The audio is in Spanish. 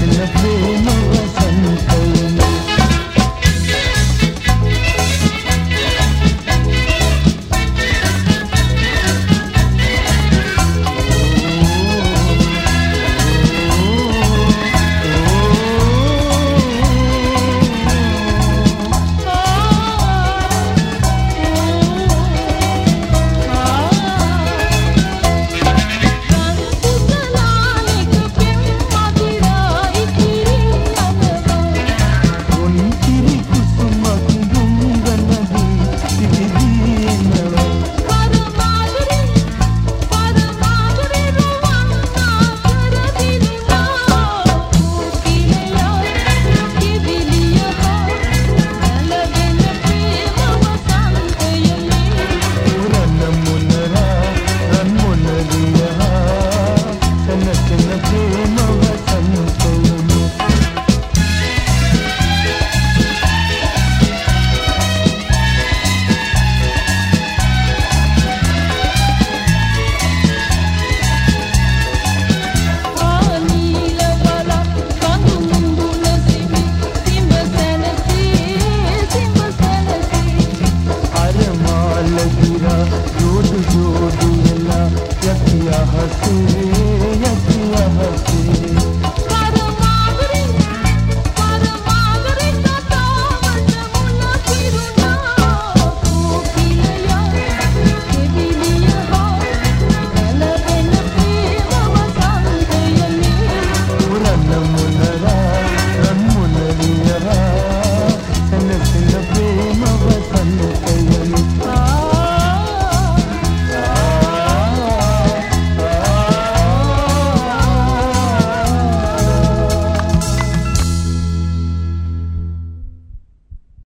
en la pluma santa.